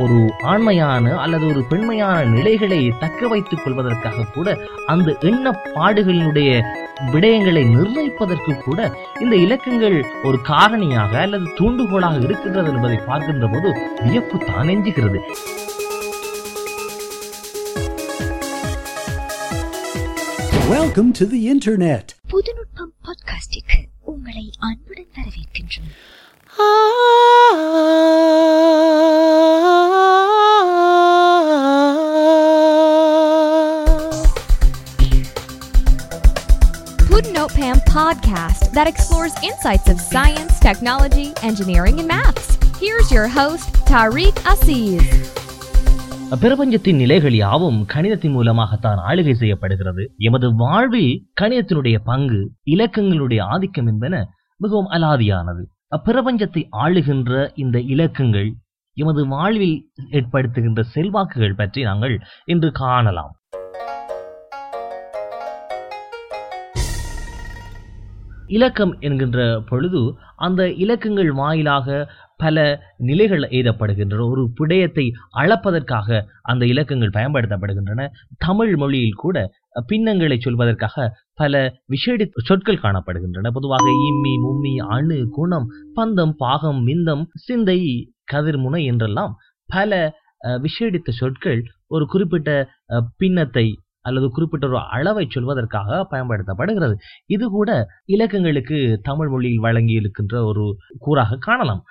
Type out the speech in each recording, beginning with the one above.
ஒரு ஆண்மையான அல்லது ஒரு பெண்மையான நிலைகளை தக்க வைத்துக் கொள்வதற்காக கூட அந்த எண்ணப்பாடுகளினுடைய விடயங்களை நிர்ணயிப்பதற்கு கூட இந்த இலக்கங்கள் ஒரு காரணியாக அல்லது தூண்டுகோலாக இருக்கின்றது என்பதை பார்க்கின்ற போது வியப்பு தானெஞ்சுகிறது Welcome to the Internet. Puthunutpam பாட்காஸ்டிற்கு உங்களை அன்புடன் வரவேற்கின்றோம் that explores insights of science, technology, engineering, and maths. Here's your host, Tariq Aziz. பிரபஞ்சத்தின் நிலைகள் யாவும் கணிதத்தின் மூலமாகத்தான் ஆளுகை செய்யப்படுகிறது எமது வாழ்வில் கணிதத்தினுடைய பங்கு இலக்கங்களுடைய ஆதிக்கம் என்பன மிகவும் அலாதியானது அப்பிரபஞ்சத்தை ஆளுகின்ற இந்த இலக்கங்கள் எமது வாழ்வில் ஏற்படுத்துகின்ற செல்வாக்குகள் பற்றி நாங்கள் இன்று காணலாம் இலக்கம் என்கின்ற பொழுது அந்த இலக்கங்கள் வாயிலாக பல நிலைகள் எய்தப்படுகின்றன ஒரு விடயத்தை அளப்பதற்காக அந்த இலக்கங்கள் பயன்படுத்தப்படுகின்றன. தமிழ் மொழியில் கூட பின்னங்களை சொல்வதற்காக பல விஷேடி சொற்கள் காணப்படுகின்றன. பொதுவாக இம்மி மும்மி அணு குணம் பந்தம் பாகம் மிந்தம் சிந்தை கதிர்முனை என்றெல்லாம் பல விஷேடித்த சொற்கள் ஒரு குறிப்பிட்ட பின்னத்தை அல்லது குறிப்பிட்ட ஒரு அளவை சொல்வதற்காக பயன்படுத்தப்படுகிறது. இது கூட இலக்கங்களுக்கு தமிழ் மொழியில் வழங்கி இருக்கின்ற ஒரு கூறாக காணலாம்.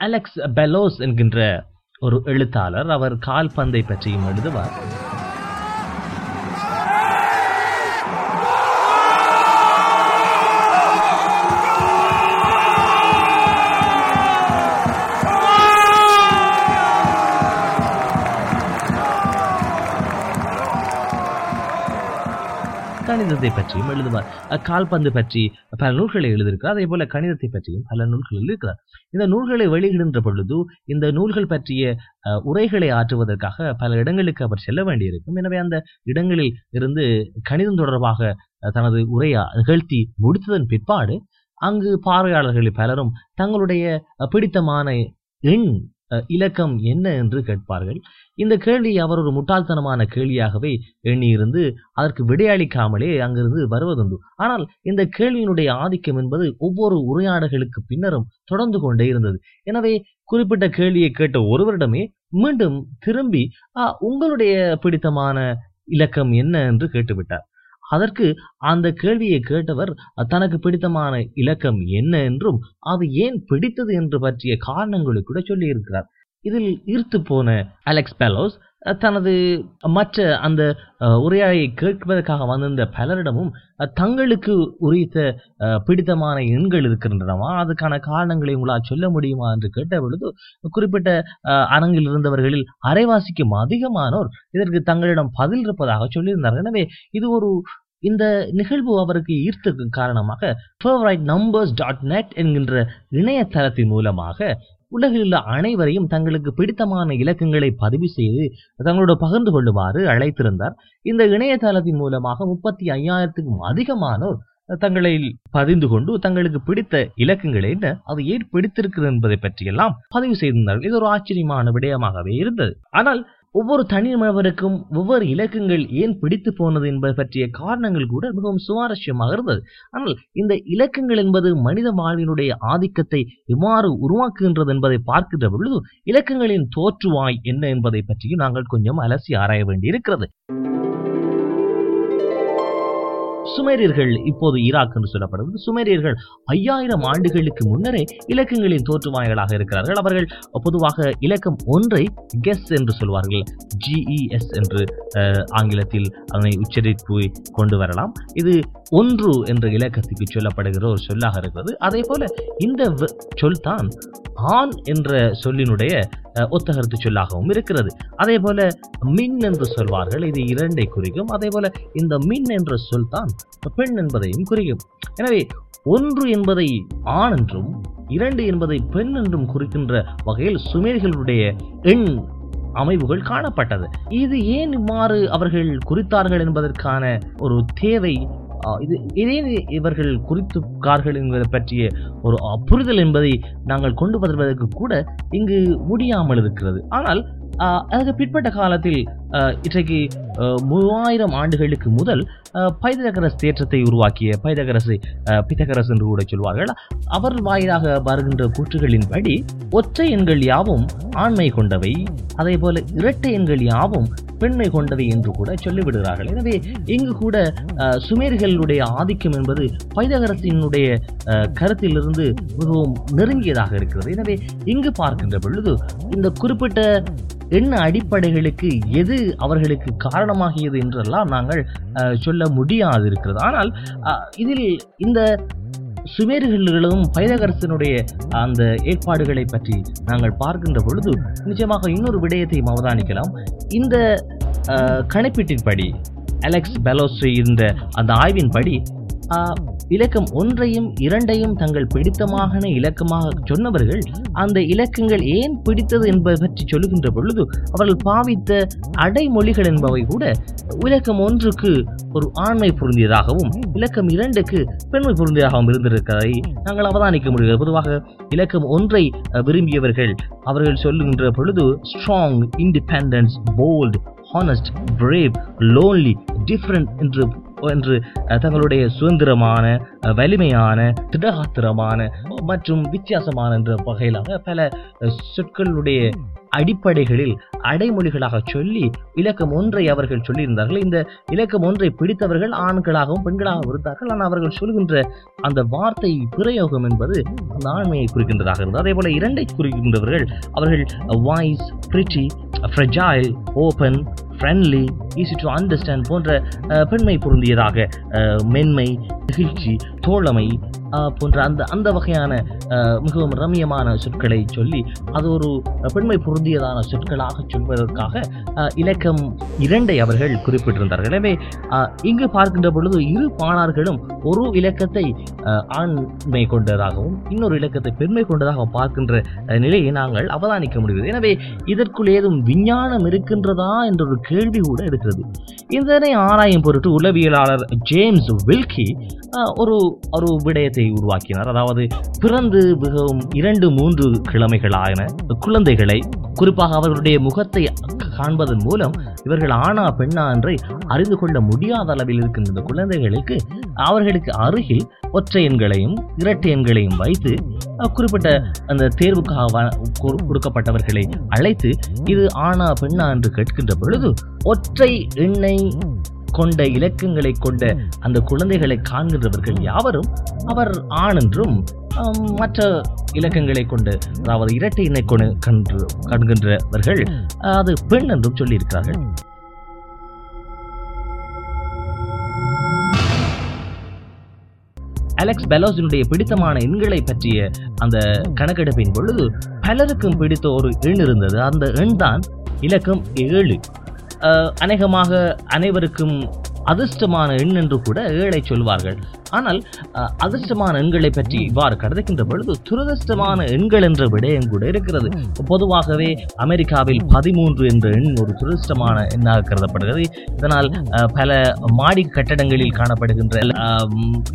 அலெக்ஸ் பெலோஸ் என்கின்ற ஒரு எழுத்தாளர் அவர் கால்பந்தை பற்றியும் எழுதுவார். கணிதத்தை பற்றியும் எழுதுவார். கால்பந்து பற்றி பல நூல்களை எழுதியிருக்கிறார். அதே போல கணிதத்தை பற்றியும் பல நூல்கள் எழுதியிருக்கிறார். இந்த நூல்களை வெளியிடுகின்ற பொழுது இந்த நூல்கள் பற்றிய உரைகளை ஆற்றுவதற்காக பல இடங்களுக்கு அவர் செல்ல வேண்டியிருக்கும். எனவே அந்த இடங்களில் இருந்து கணிதம் தொடர்பாக தனது உரையா நிகழ்த்தி முடித்ததன் பிற்பாடு அங்கு பார்வையாளர்களில் பலரும் தங்களுடைய பிடித்தமான எண் இலக்கம் என்ன என்று கேட்பார்கள். இந்த கேள்வி அவர் ஒரு முட்டாள்தனமான கேள்வியாகவே எண்ணியிருந்து அதற்கு விடையளிக்காமலே அங்கிருந்து வருவதுண்டு. ஆனால் இந்த கேள்வியினுடைய ஆதிக்கம் என்பது ஒவ்வொரு உரையாடல்களுக்கு பின்னரும் தொடர்ந்து கொண்டே இருந்தது. எனவே குறிப்பிட்ட கேள்வியை கேட்ட ஒருவரிடமே மீண்டும் திரும்பி உங்களுடைய பிடித்தமான இலக்கம் என்ன? என்று கேட்டுவிட்டார். அதற்கு அந்த கேள்வியை கேட்டவர் தனக்கு பிடித்தமான இலக்கம் என்ன என்றும் அது ஏன் பிடித்தது என்று பற்றிய காரணங்களை கூட சொல்லியிருக்கிறார். இதில் ஈர்த்து போன அலெக்ஸ் பெலோஸ் தனது மற்ற அந்த அஹ், கேட்பதற்காக வந்திருந்த பலரிடமும் தங்களுக்கு உரித்த பிடித்தமான எண்கள் இருக்கின்றனவா? அதுக்கான காரணங்களை உங்களால் சொல்ல முடியுமா என்று கேட்ட பொழுது குறிப்பிட்ட அரங்கில் இருந்தவர்களில் அரைவாசிக்கும் அதிகமானோர் இதற்கு தங்களிடம் பதில் இருப்பதாக சொல்லியிருந்தார்கள். எனவே இது ஒரு இந்த நிகழ்வு அவருக்கு ஈர்த்ததுக்கு காரணமாக நம்பர்ஸ் டாட் நெட் என்கின்ற இணையதளத்தின் மூலமாக உலகில் உள்ள அனைவரையும் தங்களுக்கு பிடித்தமான இலக்கங்களை பதிவு செய்து தங்களோட பகிர்ந்து கொள்ளுமாறு அழைத்திருந்தார். இந்த இணையதளத்தின் மூலமாக முப்பத்தி ஐயாயிரத்துக்கும் அதிகமானோர் தங்களை பதிந்து கொண்டு தங்களுக்கு பிடித்த இலக்கங்கள் என்ன அது ஏன் பிடித்திருக்கிறது என்பதை பற்றியெல்லாம் பதிவு செய்திருந்தார்கள். இது ஒரு ஆச்சரியமான விடயமாகவே இருந்தது. ஆனால் ஒவ்வொரு தனிநபருக்கும் ஒவ்வொரு இலக்கங்கள் ஏன் பிடித்து போனது என்பது பற்றிய காரணங்கள் கூட மிகவும் சுவாரஸ்யமாக இருந்தது. ஆனால் இந்த இலக்கங்கள் என்பது மனித வாழ்வினுடைய ஆதிக்கத்தை எவ்வாறு உருவாக்குகின்றது என்பதை பார்க்கின்ற பொழுது இலக்கங்களின் தோற்றுவாய் என்ன என்பதை பற்றியும் நாங்கள் கொஞ்சம் அலசி ஆராய வேண்டியிருக்கிறது. சுமேரியர்கள் இப்போது ஈராக் என்று சொல்லப்படுவது சுமேரியர்கள் ஐயாயிரம் ஆண்டுகளுக்கு முன்னரே இலக்கங்களின் தோற்றுவாய்களாக இருக்கிறார்கள். அவர்கள் பொதுவாக இலக்கம் ஒன்றை கெஸ் என்று சொல்வார்கள். ஜிஇஎஸ் என்று அஹ், ஆங்கிலத்தில் அதனை உச்சரிப்பு கொண்டு வரலாம். இது ஒன்று என்ற இலக்கத்துக்கு சொல்லப்படுகிற ஒரு சொல்லாக இருக்கிறது. அதே போல இந்த வ- சொல் தான் ஆண் என்ற சொல்லினுடைய ஒத்தகருத்து சொல்லாகவும் இருக்கிறது. அதே போல மின் என்று சொல்வார்கள் இது இரண்டை குறிக்கும். அதே போல இந்த மின் என்ற சொல் தான் பெண் என்பதையும் குறிக்கும். எனவே ஒன்று என்பதை ஆண் என்றும் இரண்டு என்பதை பெண் என்றும் குறிக்கின்ற வகையில் சுமேர்களுடைய எண் அமைவுகள் காணப்பட்டது. இது ஏன் இவ்வாறு அவர்கள் குறித்தார்கள் என்பதற்கான ஒரு தேவை இது இதே இவர்கள் குறித்து கார்கள் என்பதை பற்றிய ஒரு புரிதல் என்பதை நாங்கள் கொண்டு வருவதற்கு கூட இங்கு முடியாமல் இருக்கிறது. ஆனால் அதுக்கு பிற்பட்ட காலத்தில் இன்றைக்கு மூவாயிரம் ஆண்டுகளுக்கு முதல் பைதகரஸ் தேற்றத்தை உருவாக்கிய பைதகரசு அஹ், பித்தகரஸ் என்று கூட சொல்வார்கள். அவர் வாயிலாக வருகின்ற கூற்றுகளின்படி ஒற்றை எண்கள் யாவும் ஆண்மை கொண்டவை அதே போல இரட்டை எண்கள் யாவும் பெண்மை கொண்டவை என்று கூட சொல்லிவிடுகிறார்கள். எனவே இங்கு கூட சுமேர்களுடைய ஆதிக்கம் என்பது பைதகரசினுடைய கருத்திலிருந்து மிகவும் நெருங்கியதாக இருக்கிறது. எனவே இங்கு பார்க்கின்ற பொழுது இந்த குறிப்பிட்ட என்ன அடிப்படைகளுக்கு எது அவர்களுக்கு காரணமாகியது என்றெல்லாம் நாங்கள் சொல்ல முடியாது இருக்கிறது ஆனால் இதில் இந்த சுமேர்களும் பைரகரசனுடைய அந்த ஏற்பாடுகளை பற்றி நாங்கள் பார்க்கின்ற பொழுது நிச்சயமாக இன்னொரு விடயத்தையும் அவதானிக்கலாம். இந்த கணிப்பீட்டின்படி அலெக்ஸ் பெலோஸ் இந்த அந்த ஆய்வின்படி இலக்கம் ஒன்றையும் இரண்டையும் தங்கள் பிடித்தமான இலக்கமாக சொன்னவர்கள் அந்த இலக்கங்கள் ஏன் பிடித்தது என்பதை பற்றி சொல்லுகின்ற பொழுது அவர்கள் பாவித்த அடைமொழிகள் என்பவை கூட இலக்கம் ஒன்றுக்கு ஒரு ஆண்மை பொருந்தியதாகவும் இலக்கம் இரண்டுக்கு பெண்மை பொருந்தியதாகவும் இருந்திருக்கிறதை நாங்கள் அவதானிக்க முடிகிறது. பொதுவாக இலக்கம் ஒன்றை விரும்பியவர்கள் அவர்கள் சொல்லுகின்ற பொழுது strong independence bold honest brave lonely different என்று என்று தங்களுடைய சுதந்திரமான வலிமையான திடகாத்திரமான மற்றும் வித்தியாசமான என்ற வகையிலாக பல சொற்களுடைய அடிப்படைகளில் அடைமொழிகளாக சொல்லி இலக்கம் ஒன்றை அவர்கள் சொல்லியிருந்தார்கள். இந்த இலக்கம் ஒன்றை பிடித்தவர்கள் ஆண்களாகவும் பெண்களாகவும் இருந்தார்கள். ஆனால் அவர்கள் சொல்கின்ற அந்த வார்த்தை பிரயோகம் என்பது அந்த ஆண்மையை குறிக்கின்றதாக இருந்தது. அதே போல இரண்டை குறிக்கின்றவர்கள் அவர்கள் voice pretty fragile open friendly easy to understand போன்ற பெண்மை பொருந்தியதாக மென்மை நெகிழ்ச்சி தோழமை போன்ற அந்த அந்த வகையான அஹ், மிகவும் ரம்மியமான சொற்களை சொல்லி அது ஒரு பெண்மை பொருந்தியதான சொற்களாக சொல்வதற்காக அஹ், இலக்கம் இரண்டை அவர்கள் குறிப்பிட்டிருந்தார்கள். எனவே அஹ், இங்கு பார்க்கின்ற பொழுது இரு பாணார்களும் ஒரு இலக்கத்தை அஹ், ஆண்மை கொண்டதாகவும் இன்னொரு இலக்கத்தை பெண்மை கொண்டதாகவும் பார்க்கின்ற நிலையை நாங்கள் அவதானிக்க முடிகிறது எனவே இதற்குள் ஏதும் விஞ்ஞானம் இருக்கின்றதா என்ற ஒரு கேள்வி கூட இருக்கிறது. இதனை ஆராயும் பொருட்டு உளவியலாளர் ஜேம்ஸ் வில்கி அஹ், ஒரு ஒரு விடயத்தை உருவாக்கினார். அதாவது பிறந்து மிகவும் இரண்டு மூன்று கிழமைகளான குழந்தைகளை குறிப்பாக அவர்களுடைய முகத்தை காண்பதன் மூலம் இவர்கள் ஆணா பெண்ணா என்றை அறிந்து கொள்ள முடியாத அளவில் இருக்கின்ற இந்த குழந்தைகளுக்கு அவர்களுக்கு அருகில் ஒற்றை எண்களையும் இரட்டை எண்களையும் வைத்து குறிப்பிட்ட அந்த தேர்வுக்காக கொடுக்கப்பட்டவர்களை அழைத்து இது ஆணா பெண்ணா என்று கேட்கின்ற பொழுது ஒற்றை எண்ணை கொண்ட இலக்கங்களை கொண்ட அந்த குழந்தைகளை காண்கின்றவர்கள் யாவரும் அவர் ஆண் என்றும் மற்ற இலக்கங்களை கொண்டு அதாவது இரட்டை எண்ணை கொண்டு கன்று காண்கின்றவர்கள் அது பெண் என்றும் சொல்லியிருக்கிறார்கள். அலெக்ஸ் பெலோஸினுடைய பிடித்தமான எண்களை பற்றிய அந்த கணக்கெடுப்பின் பொழுது பலருக்கும் பிடித்த ஒரு எண் இருந்தது. அந்த எண் தான் இலக்கம் ஏழு. அநேகமாக அனைவருக்கும் அதிர்ஷ்டமான எண் என்று கூட ஏழை சொல்வார்கள். ஆனால் அதிர்ஷ்டமான எண்களை பற்றி இவ்வாறு கருதுகின்ற பொழுது துரதிர்ஷ்டமான எண்கள் என்ற விடயம் கூட இருக்கிறது. பொதுவாகவே அமெரிக்காவில் பதிமூன்று என்ற எண் ஒரு துரதிர்ஷ்டமான எண்ணாக கருதப்படுகிறது. இதனால் பல மாடி கட்டடங்களில் காணப்படுகின்ற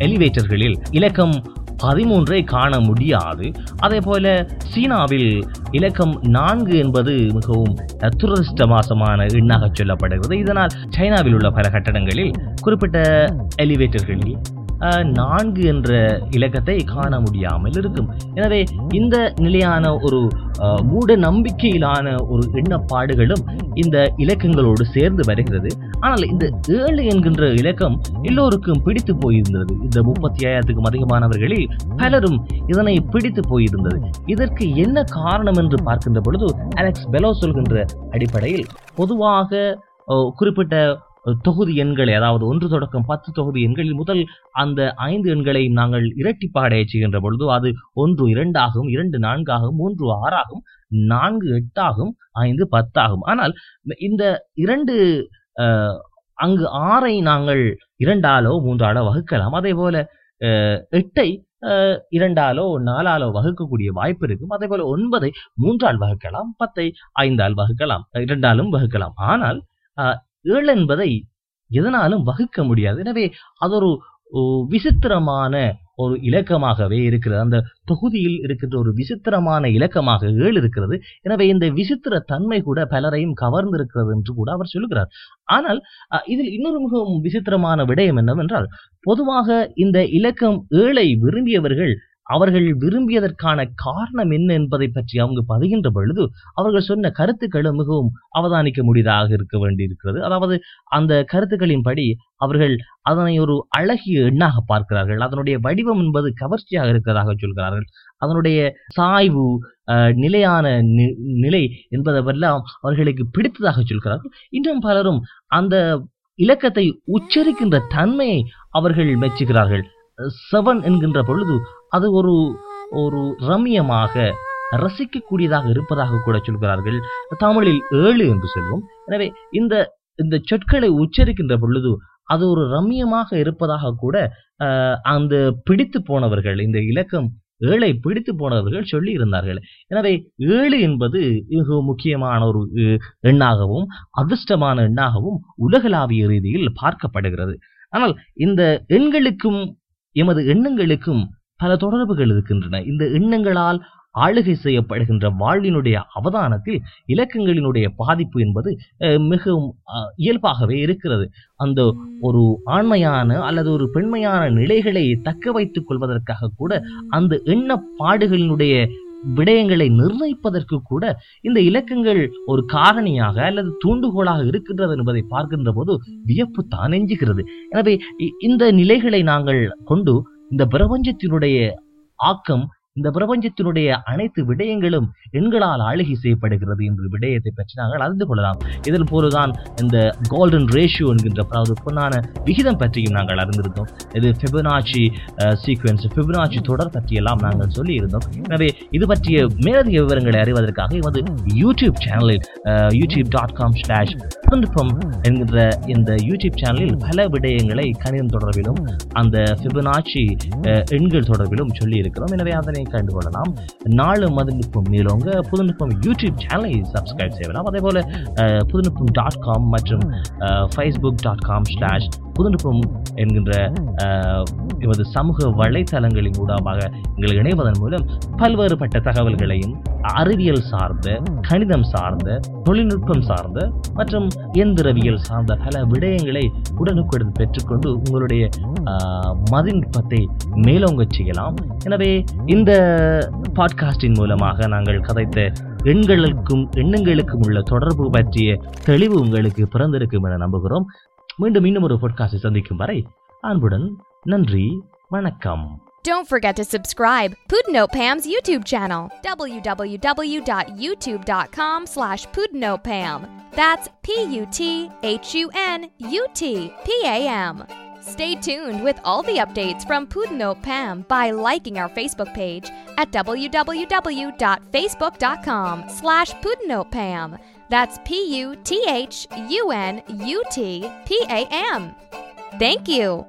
எலிவேட்டர்களில் இலக்கம் பதிமூன்றை காண முடியாது. அதே போல சீனாவில் இலக்கம் நான்கு என்பது மிகவும் துரதிருஷ்டமாசமான எண்ணாக சொல்லப்படுகிறது. இதனால் சைனாவில் உள்ள பல கட்டடங்களில் குறிப்பிட்ட எலிவேட்டர்களில் நான்கு என்ற இலக்கத்தை காண முடியாமல் இருக்கும். எனவே இந்த நிலையான ஒரு மூட நம்பிக்கையிலான ஒரு எண்ணப்பாடுகளும் இந்த இலக்கங்களோடு சேர்ந்து வருகிறது. ஆனால் இந்த ஏழு என்கின்ற இலக்கம் எல்லோருக்கும் பிடித்து போயிருந்தது. இந்த முப்பத்தி ஐயாயிரத்துக்கும் அதிகமானவர்களில் பலரும் இதனை பிடித்து போயிருந்தது. இதற்கு என்ன காரணம் என்று பார்க்கின்ற பொழுது அலெக்ஸ் பெலோ சொல்கின்ற அடிப்படையில் பொதுவாக குறிப்பிட்ட தொகுதி எண்களை அதாவது ஒன்று தொடக்கம் பத்து தொகுதி எண்களில் முதல் அந்த ஐந்து எண்களை நாங்கள் இரட்டிப்பாடைய செய்கின்ற பொழுது அது ஒன்று இரண்டாகும் இரண்டு நான்காகும் மூன்று ஆறாகும் நான்கு எட்டாகும் ஐந்து பத்தாகும் ஆனால் இந்த இரண்டு அங்கு ஆறை நாங்கள் இரண்டாலோ மூன்றாலோ வகுக்கலாம். அதே போல எட்டை இரண்டாலோ நாலாலோ வகுக்கக்கூடிய வாய்ப்பு இருக்கும். அதே போல ஒன்பதை மூன்றால் வகுக்கலாம் பத்தை ஐந்தால் வகுக்கலாம் இரண்டாலும் வகுக்கலாம். ஆனால் ஏழு என்பதை எதனாலும் வகுக்க முடியாது. எனவே அது ஒரு விசித்திரமான ஒரு இலக்கமாகவே இருக்கிறது. அந்த தொகுதியில் இருக்கின்ற ஒரு விசித்திரமான இலக்கமாக ஏழு இருக்கிறது. எனவே இந்த விசித்திர தன்மை கூட பலரையும் கவர்ந்திருக்கிறது என்று கூட அவர் சொல்லுகிறார். ஆனால் இதில் இன்னொரு மிகவும் விசித்திரமான விடயம் என்னவென்றால் பொதுவாக இந்த இலக்கம் ஏழை விரும்பியவர்கள் அவர்கள் விரும்பியதற்கான காரணம் என்ன என்பதை பற்றி அவங்க பதிகின்ற பொழுது அவர்கள் சொன்ன கருத்துக்களும் மிகவும் அவதானிக்க முடியதாக இருக்க வேண்டியிருக்கிறது. அதாவது அந்த கருத்துக்களின்படி அவர்கள் அதனை ஒரு அழகிய எண்ணாக பார்க்கிறார்கள். அதனுடைய வடிவம் என்பது கவர்ச்சியாக இருக்கிறதாக சொல்கிறார்கள். அதனுடைய சாய்வு நிலையான நி- நிலை என்பதெல்லாம் அவர்களுக்கு பிடித்ததாக சொல்கிறார்கள். இன்னும் பலரும் அந்த இலக்கத்தை உச்சரிக்கின்ற தன்மையை அவர்கள் மெச்சுகிறார்கள். செவன் என்கின்ற பொழுது அது ஒரு ஒரு ரம்யமாக ரசிக்கக்கூடியதாக இருப்பதாக கூட சொல்கிறார்கள். தமிழில் ஏழு என்று சொல்வோம் எனவே இந்த இந்த சொற்களை உச்சரிக்கின்ற பொழுது அது ஒரு ரம்யமாக இருப்பதாக கூட அந்த பிடித்து போனவர்கள் இந்த இலக்கம் ஏழை பிடித்து போனவர்கள் சொல்லி இருந்தார்கள் எனவே ஏழு என்பது மிக முக்கியமான ஒரு எண்ணாகவும் அதிர்ஷ்டமான எண்ணாகவும் உலகளாவிய ரீதியில் பார்க்கப்படுகிறது. ஆனால் இந்த எண்களுக்கும் எமது எண்ணங்களுக்கும் பல தொடர்புகள் இருக்கின்றன. இந்த எண்ணங்களால் ஆளுகை செய்யப்படுகின்ற வாழ்வினுடைய அவதானத்தில் இலக்கங்களினுடைய பாதிப்பு என்பது மிகவும் இயல்பாகவே இருக்கிறது. அந்த ஒரு ஆண்மையான அல்லது ஒரு பெண்மையான நிலைகளை தக்க வைத்துக் கொள்வதற்காக கூட அந்த எண்ணப்பாடுகளினுடைய விடயங்களை நிர்ணயிப்பதற்கு கூட இந்த இலக்கங்கள் ஒரு காரணியாக அல்லது தூண்டுகோலாக இருக்கின்றது என்பதை பார்க்கின்ற போது வியப்பு தான் எஞ்சுகிறது. எனவே இ- இந்த நிலைகளை நாங்கள் கொண்டு இந்த பிரபஞ்சத்தினுடைய ஆக்கம் இந்த பிரபஞ்சத்தினுடைய அனைத்து விடயங்களும் எண்களால் ஆளுகை செய்யப்படுகிறது என்ற விடயத்தை பற்றி நாங்கள் அறிந்து கொள்ளலாம். இதில் போலதான் இந்த கோல்டன் ரேஷியோ என்கின்ற அதாவது பொன்னான விகிதம் பற்றியும் நாங்கள் அறிந்திருந்தோம். இது ஃபிபனாச்சி சீக்வன்ஸ் ஃபிபனாச்சி தொடர் பற்றியெல்லாம் நாங்கள் சொல்லி இருந்தோம் எனவே இது பற்றிய மேலதிக விவரங்களை அறிவதற்காக எமது யூடியூப் சேனலில் யூடியூப் டாட் காம் ஸ்லாஷ் தொழில்நுட்பம் என்கின்ற இந்த யூடியூப் சேனலில் பல விடயங்களை கணிதம் தொடர்பிலும் அந்த ஃபிபனாச்சி uh, எண்கள் தொடர்பிலும் சொல்லி இருக்கிறோம் எனவே அதனை கண்டு கொள்ளலாம். நாலு மதிநுட்பம் மேலோங்க புதுநுட்பம் யூடியூப் சேனலை சப்ஸ்கிரைப் செய்யலாம். அதே போல புதுநுட்பம் டாட் காம் மற்றும் Facebook dot com slash Puthunutpam என்கின்ற எமது சமூக வலைத்தளங்களின் ஊடாக எங்கள் இணைவதன் மூலம் பல்வேறுபட்ட தகவல்களையும் அறிவியல் சார்ந்த கணிதம் சார்ந்த தொழில்நுட்பம் சார்ந்த மற்றும் இயந்திரவியல் சார்ந்த பல விடயங்களை உடனுக்குடன் பெற்றுக்கொண்டு உங்களுடைய ஆஹ், மதிநுட்பத்தை மேலோங்க செய்யலாம். எனவே இந்த பாட்காஸ்டின் மூலமாக நாங்கள் கதைத்த எண்களுக்கும் எண்ணங்களுக்கும் உள்ள தொடர்பு பற்றிய தெளிவு உங்களுக்கு பிறந்திருக்கும் என நம்புகிறோம். மீண்டும் இன்னும் ஒரு பாட்காஸ்டை சந்திக்கும் வரை அன்புடன் நன்றி வணக்கம் Don't forget to subscribe Pudnote Pam's YouTube channel, www.youtube.com slash Pudnotepam. That's P-U-T-H-U-N-U-T-P-A-M. Stay tuned with all the updates from Pudnote Pam by liking our Facebook page at www.facebook.com slash Pudnotepam. That's P U T H U N U T P A M. Thank you.